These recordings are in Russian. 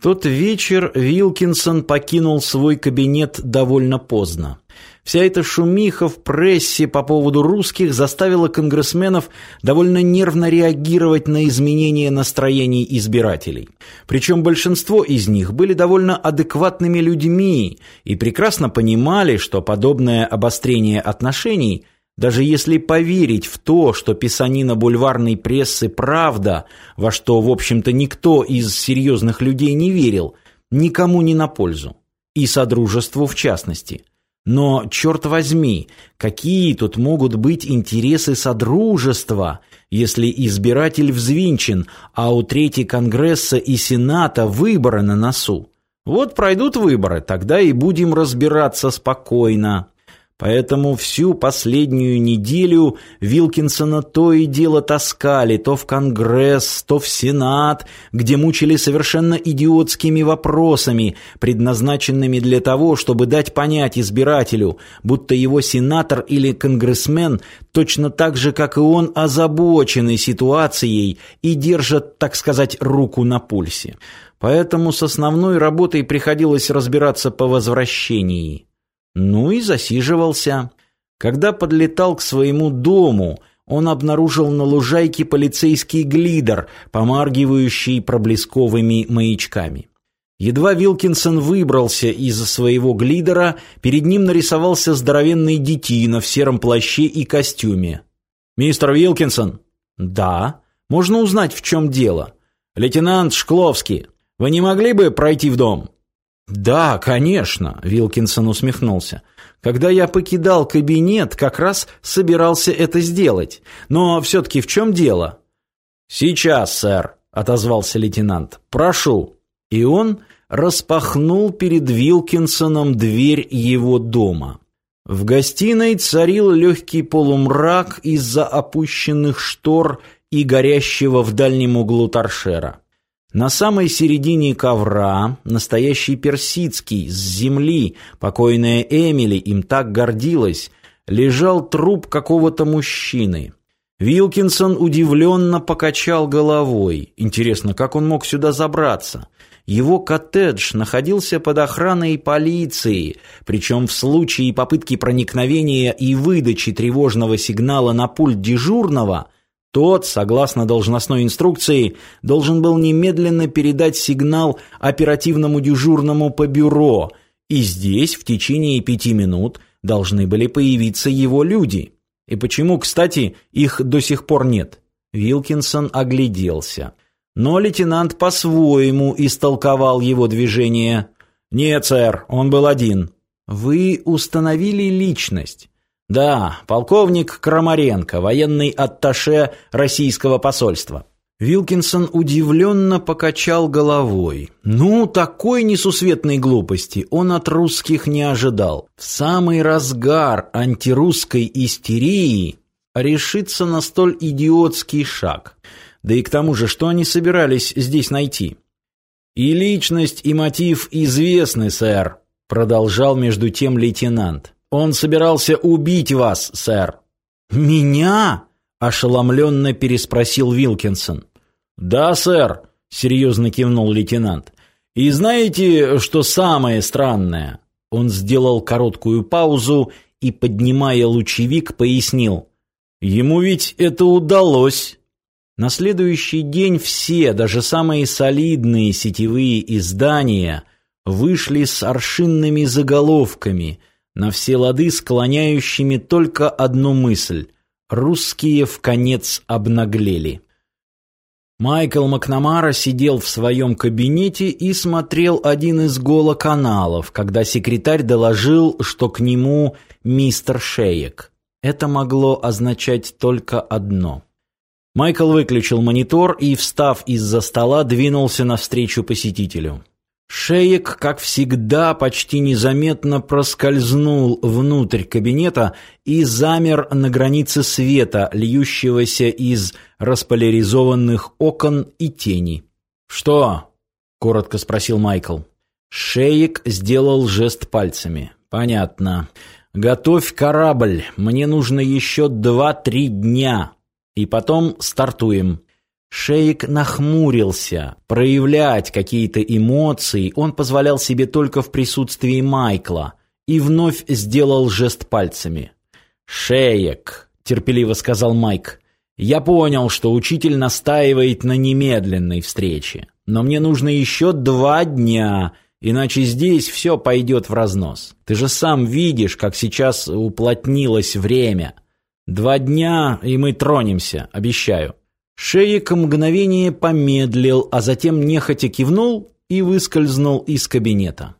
тот вечер Вилкинсон покинул свой кабинет довольно поздно. Вся эта шумиха в прессе по поводу русских заставила конгрессменов довольно нервно реагировать на изменения настроений избирателей. Причем большинство из них были довольно адекватными людьми и прекрасно понимали, что подобное обострение отношений – даже если поверить в то, что писанина бульварной прессы правда, во что, в общем-то, никто из серьезных людей не верил, никому не на пользу. И Содружеству в частности. Но, черт возьми, какие тут могут быть интересы Содружества, если избиратель взвинчен, а у Третьей Конгресса и Сената выборы на носу? Вот пройдут выборы, тогда и будем разбираться спокойно. Поэтому всю последнюю неделю Вилкинсона то и дело таскали то в Конгресс, то в Сенат, где мучили совершенно идиотскими вопросами, предназначенными для того, чтобы дать понять избирателю, будто его сенатор или конгрессмен точно так же, как и он, озабочены ситуацией и держат, так сказать, руку на пульсе. Поэтому с основной работой приходилось разбираться по возвращении. Ну и засиживался. Когда подлетал к своему дому, он обнаружил на лужайке полицейский глидер, помаргивающий проблесковыми маячками. Едва Вилкинсон выбрался из своего глидера, перед ним нарисовался здоровенный детина в сером плаще и костюме. «Мистер Вилкинсон?» «Да. Можно узнать, в чем дело?» «Лейтенант Шкловский, вы не могли бы пройти в дом?» «Да, конечно», — Вилкинсон усмехнулся. «Когда я покидал кабинет, как раз собирался это сделать. Но все-таки в чем дело?» «Сейчас, сэр», — отозвался лейтенант. «Прошу». И он распахнул перед Вилкинсоном дверь его дома. В гостиной царил легкий полумрак из-за опущенных штор и горящего в дальнем углу торшера. На самой середине ковра, настоящий персидский, с земли, покойная Эмили им так гордилась, лежал труп какого-то мужчины. Вилкинсон удивленно покачал головой. Интересно, как он мог сюда забраться? Его коттедж находился под охраной полиции, причем в случае попытки проникновения и выдачи тревожного сигнала на пульт дежурного – тот, согласно должностной инструкции, должен был немедленно передать сигнал оперативному дежурному по бюро, и здесь в течение пяти минут должны были появиться его люди. И почему, кстати, их до сих пор нет? Вилкинсон огляделся. Но лейтенант по-своему истолковал его движение. «Нет, сэр, он был один». «Вы установили личность». Да, полковник Крамаренко, военный атташе российского посольства. Вилкинсон удивленно покачал головой. Ну, такой несусветной глупости он от русских не ожидал. В самый разгар антирусской истерии решиться на столь идиотский шаг. Да и к тому же, что они собирались здесь найти? «И личность, и мотив известны, сэр», — продолжал между тем лейтенант. Он собирался убить вас, сэр. Меня? ошеломленно переспросил Вилкинсон. Да, сэр, серьезно кивнул лейтенант. И знаете, что самое странное? Он сделал короткую паузу и, поднимая лучевик, пояснил: ему ведь это удалось. На следующий день все, даже самые солидные сетевые издания, вышли с аршинными заголовками, на все лады склоняющими только одну мысль – русские в конец обнаглели. Майкл Макнамара сидел в своем кабинете и смотрел один из голоканалов, когда секретарь доложил, что к нему мистер Шеек. Это могло означать только одно. Майкл выключил монитор и, встав из-за стола, двинулся навстречу посетителю. Шеек, как всегда, почти незаметно проскользнул внутрь кабинета и замер на границе света, льющегося из располяризованных окон и тени. «Что?» — коротко спросил Майкл. Шеек сделал жест пальцами. «Понятно. Готовь корабль. Мне нужно еще два-три дня. И потом стартуем». Шейк нахмурился. Проявлять какие-то эмоции он позволял себе только в присутствии Майкла и вновь сделал жест пальцами. «Шеек», — терпеливо сказал Майк, — «я понял, что учитель настаивает на немедленной встрече, но мне нужно еще два дня, иначе здесь все пойдет в разнос. Ты же сам видишь, как сейчас уплотнилось время. Два дня, и мы тронемся, обещаю». Шеек мгновение помедлил, а затем нехотя кивнул и выскользнул из кабинета.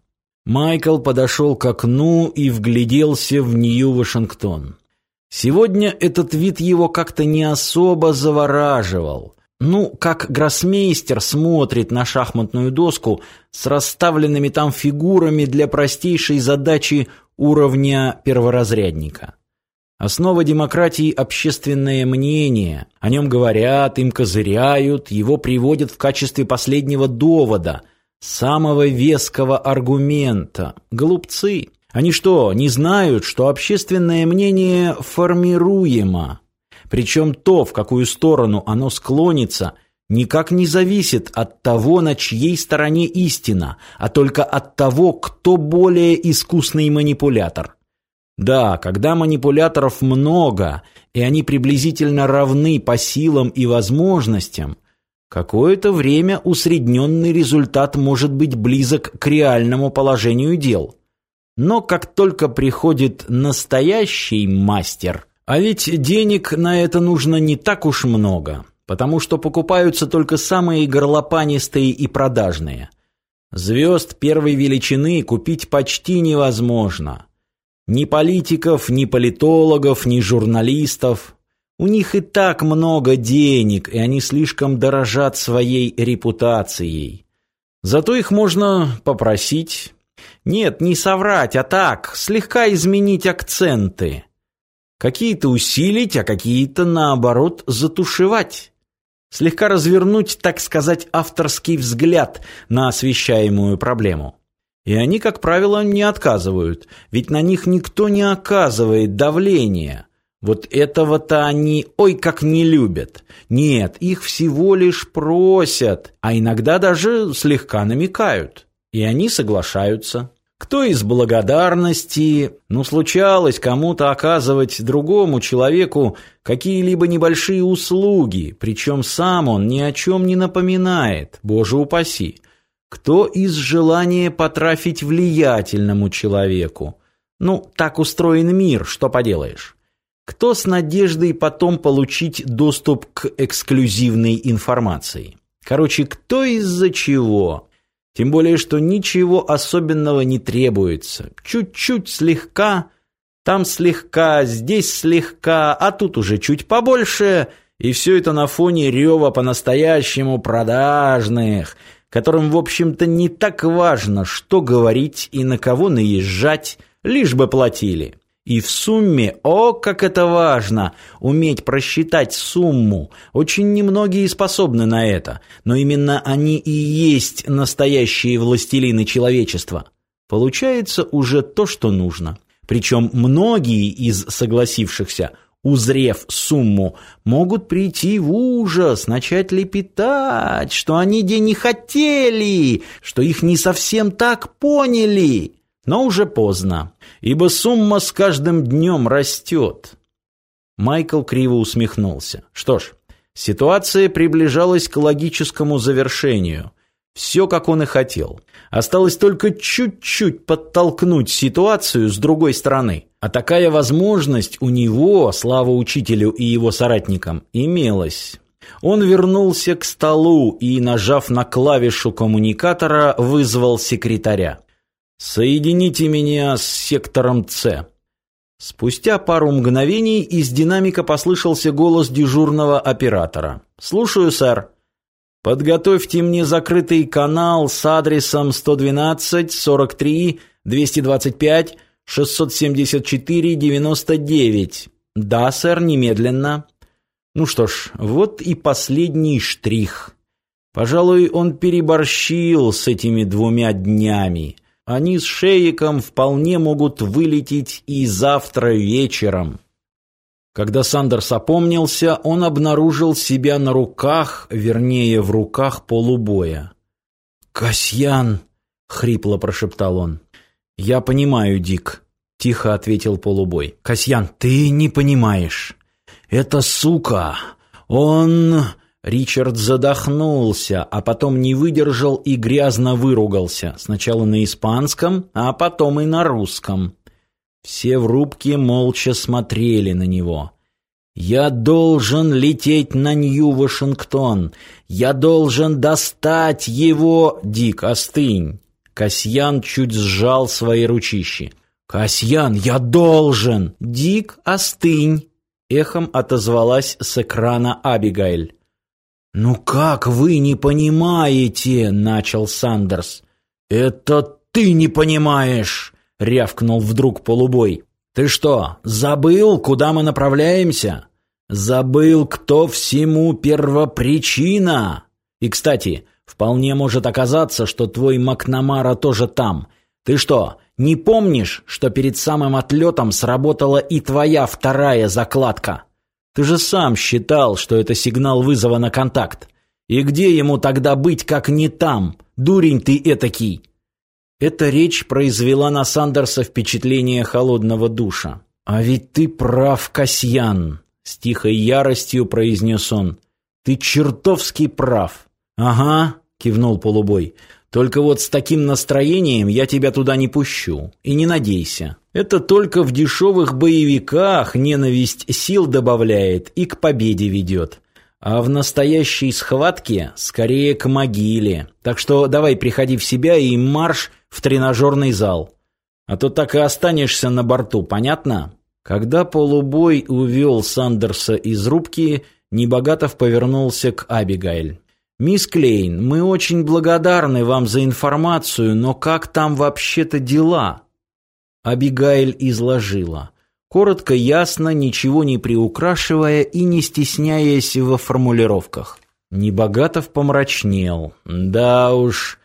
Майкл подошел к окну и вгляделся в Нью-Вашингтон. Сегодня этот вид его как-то не особо завораживал. Ну, как гроссмейстер смотрит на шахматную доску с расставленными там фигурами для простейшей задачи уровня перворазрядника. Основа демократии – общественное мнение. О нем говорят, им козыряют, его приводят в качестве последнего довода, самого веского аргумента. Глупцы. Они что, не знают, что общественное мнение формируемо? Причем то, в какую сторону оно склонится, никак не зависит от того, на чьей стороне истина, а только от того, кто более искусный манипулятор. Да, когда манипуляторов много, и они приблизительно равны по силам и возможностям, какое-то время усредненный результат может быть близок к реальному положению дел. Но как только приходит настоящий мастер, а ведь денег на это нужно не так уж много, потому что покупаются только самые горлопанистые и продажные. Звезд первой величины купить почти невозможно – ни политиков, ни политологов, ни журналистов. У них и так много денег, и они слишком дорожат своей репутацией. Зато их можно попросить. Нет, не соврать, а так, слегка изменить акценты. Какие-то усилить, а какие-то, наоборот, затушевать. Слегка развернуть, так сказать, авторский взгляд на освещаемую проблему. И они, как правило, не отказывают, ведь на них никто не оказывает давления. Вот этого-то они ой как не любят. Нет, их всего лишь просят, а иногда даже слегка намекают. И они соглашаются. Кто из благодарности, ну, случалось кому-то оказывать другому человеку какие-либо небольшие услуги, причем сам он ни о чем не напоминает, боже упаси. Кто из желания потрафить влиятельному человеку? Ну, так устроен мир, что поделаешь. Кто с надеждой потом получить доступ к эксклюзивной информации? Короче, кто из-за чего? Тем более, что ничего особенного не требуется. Чуть-чуть слегка, там слегка, здесь слегка, а тут уже чуть побольше, и все это на фоне рева по-настоящему продажных – которым, в общем-то, не так важно, что говорить и на кого наезжать, лишь бы платили. И в сумме, о, как это важно, уметь просчитать сумму. Очень немногие способны на это, но именно они и есть настоящие властелины человечества. Получается уже то, что нужно. Причем многие из согласившихся – узрев сумму, могут прийти в ужас, начать лепетать, что они де не хотели, что их не совсем так поняли. Но уже поздно, ибо сумма с каждым днем растет. Майкл криво усмехнулся. Что ж, ситуация приближалась к логическому завершению. Все, как он и хотел. Осталось только чуть-чуть подтолкнуть ситуацию с другой стороны. А такая возможность у него, слава учителю и его соратникам, имелась. Он вернулся к столу и, нажав на клавишу коммуникатора, вызвал секретаря. «Соедините меня с сектором С». Спустя пару мгновений из динамика послышался голос дежурного оператора. «Слушаю, сэр». Подготовьте мне закрытый канал с адресом 112 43 225 674 99. Да, сэр, немедленно. Ну что ж, вот и последний штрих. Пожалуй, он переборщил с этими двумя днями. Они с Шейиком вполне могут вылететь и завтра вечером. Когда Сандерс опомнился, он обнаружил себя на руках, вернее, в руках полубоя. «Касьян!» — хрипло прошептал он. «Я понимаю, Дик», — тихо ответил полубой. «Касьян, ты не понимаешь. Это сука! Он...» Ричард задохнулся, а потом не выдержал и грязно выругался. Сначала на испанском, а потом и на русском. Все в рубке молча смотрели на него. «Я должен лететь на Нью-Вашингтон! Я должен достать его...» «Дик, остынь!» Касьян чуть сжал свои ручищи. «Касьян, я должен!» «Дик, остынь!» Эхом отозвалась с экрана Абигайль. «Ну как вы не понимаете?» — начал Сандерс. «Это ты не понимаешь!» — рявкнул вдруг полубой. «Ты что, забыл, куда мы направляемся? Забыл, кто всему первопричина? И, кстати, вполне может оказаться, что твой Макнамара тоже там. Ты что, не помнишь, что перед самым отлетом сработала и твоя вторая закладка? Ты же сам считал, что это сигнал вызова на контакт. И где ему тогда быть, как не там? Дурень ты этакий!» Эта речь произвела на Сандерса впечатление холодного душа. «А ведь ты прав, Касьян!» — с тихой яростью произнес он. «Ты чертовски прав!» «Ага!» — кивнул полубой. «Только вот с таким настроением я тебя туда не пущу. И не надейся. Это только в дешевых боевиках ненависть сил добавляет и к победе ведет а в настоящей схватке скорее к могиле. Так что давай приходи в себя и марш в тренажерный зал. А то так и останешься на борту, понятно? Когда полубой увел Сандерса из рубки, Небогатов повернулся к Абигайль. «Мисс Клейн, мы очень благодарны вам за информацию, но как там вообще-то дела?» Абигайль изложила коротко, ясно, ничего не приукрашивая и не стесняясь во формулировках. Небогатов помрачнел. Да уж,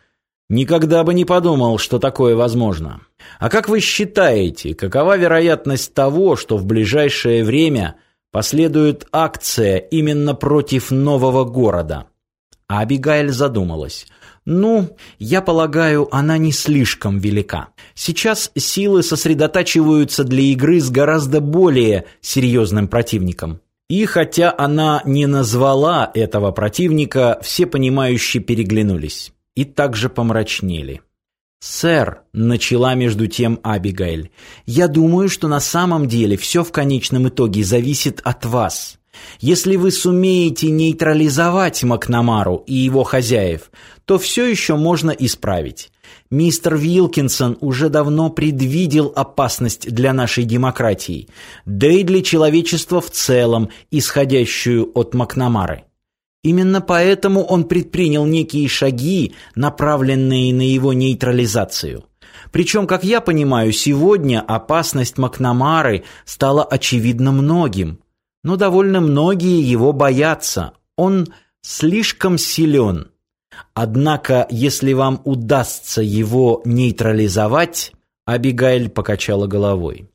никогда бы не подумал, что такое возможно. А как вы считаете, какова вероятность того, что в ближайшее время последует акция именно против нового города? Абигайль задумалась. Ну, я полагаю, она не слишком велика. Сейчас силы сосредотачиваются для игры с гораздо более серьезным противником. И хотя она не назвала этого противника, все понимающие переглянулись и также помрачнели. «Сэр», — начала между тем Абигайль, — «я думаю, что на самом деле все в конечном итоге зависит от вас. Если вы сумеете нейтрализовать Макнамару и его хозяев, то все еще можно исправить. Мистер Вилкинсон уже давно предвидел опасность для нашей демократии, да и для человечества в целом, исходящую от Макнамары. Именно поэтому он предпринял некие шаги, направленные на его нейтрализацию. Причем, как я понимаю, сегодня опасность Макнамары стала очевидна многим но довольно многие его боятся. Он слишком силен. Однако, если вам удастся его нейтрализовать, Абигайль покачала головой.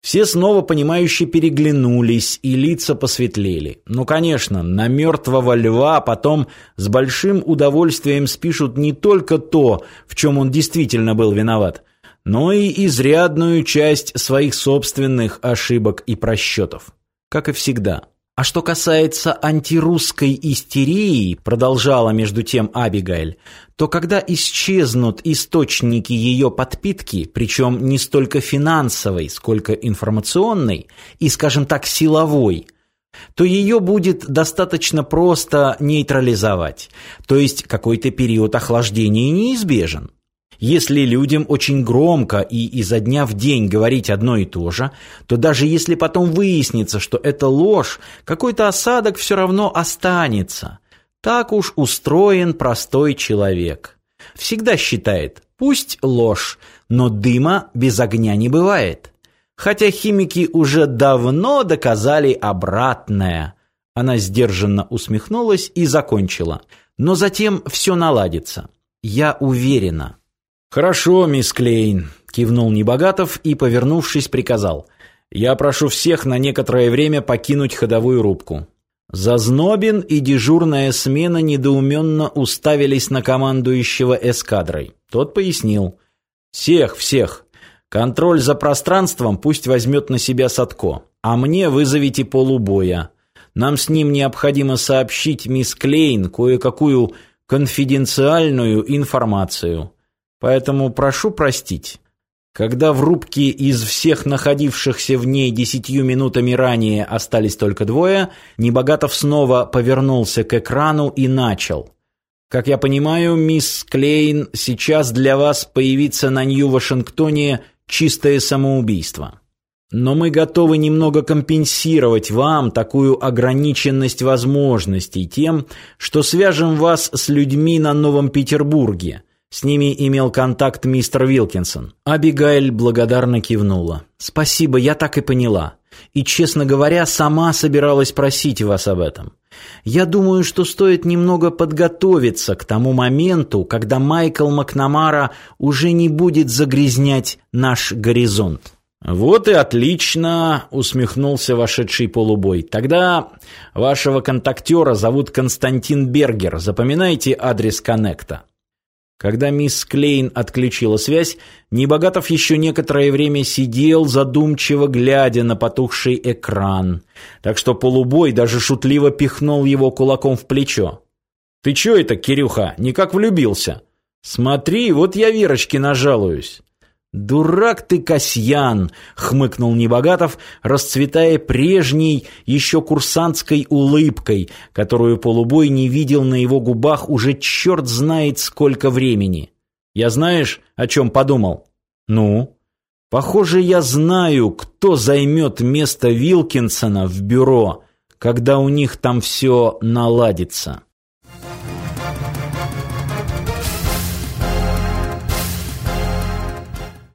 Все снова понимающе переглянулись, и лица посветлели. Ну, конечно, на мертвого льва потом с большим удовольствием спишут не только то, в чем он действительно был виноват, но и изрядную часть своих собственных ошибок и просчетов как и всегда. А что касается антирусской истерии, продолжала между тем Абигайль, то когда исчезнут источники ее подпитки, причем не столько финансовой, сколько информационной и, скажем так, силовой, то ее будет достаточно просто нейтрализовать. То есть какой-то период охлаждения неизбежен. Если людям очень громко и изо дня в день говорить одно и то же, то даже если потом выяснится, что это ложь, какой-то осадок все равно останется. Так уж устроен простой человек. Всегда считает, пусть ложь, но дыма без огня не бывает. Хотя химики уже давно доказали обратное. Она сдержанно усмехнулась и закончила. Но затем все наладится. Я уверена. «Хорошо, мисс Клейн», — кивнул Небогатов и, повернувшись, приказал. Я прошу всех на некоторое время покинуть ходовую рубку. Зазнобин и дежурная смена недоуменно уставились на командующего эскадрой. Тот пояснил. «Всех, всех. Контроль за пространством пусть возьмет на себя Садко, а мне вызовите полубоя. Нам с ним необходимо сообщить мисс Клейн кое-какую конфиденциальную информацию. Поэтому прошу простить». Когда в рубке из всех находившихся в ней десятью минутами ранее остались только двое, Небогатов снова повернулся к экрану и начал. «Как я понимаю, мисс Клейн, сейчас для вас появиться на Нью-Вашингтоне чистое самоубийство. Но мы готовы немного компенсировать вам такую ограниченность возможностей тем, что свяжем вас с людьми на Новом Петербурге» С ними имел контакт мистер Вилкинсон. Абигайль благодарно кивнула. «Спасибо, я так и поняла. И, честно говоря, сама собиралась просить вас об этом. Я думаю, что стоит немного подготовиться к тому моменту, когда Майкл Макнамара уже не будет загрязнять наш горизонт». «Вот и отлично!» — усмехнулся вошедший полубой. «Тогда вашего контактера зовут Константин Бергер. Запоминайте адрес коннекта». Когда мисс Клейн отключила связь, Небогатов еще некоторое время сидел, задумчиво глядя на потухший экран. Так что полубой даже шутливо пихнул его кулаком в плечо. «Ты че это, Кирюха, никак влюбился? Смотри, вот я Верочке нажалуюсь». «Дурак ты, Касьян!» — хмыкнул Небогатов, расцветая прежней, еще курсантской улыбкой, которую полубой не видел на его губах уже черт знает сколько времени. «Я знаешь, о чем подумал?» «Ну?» «Похоже, я знаю, кто займет место Вилкинсона в бюро, когда у них там все наладится».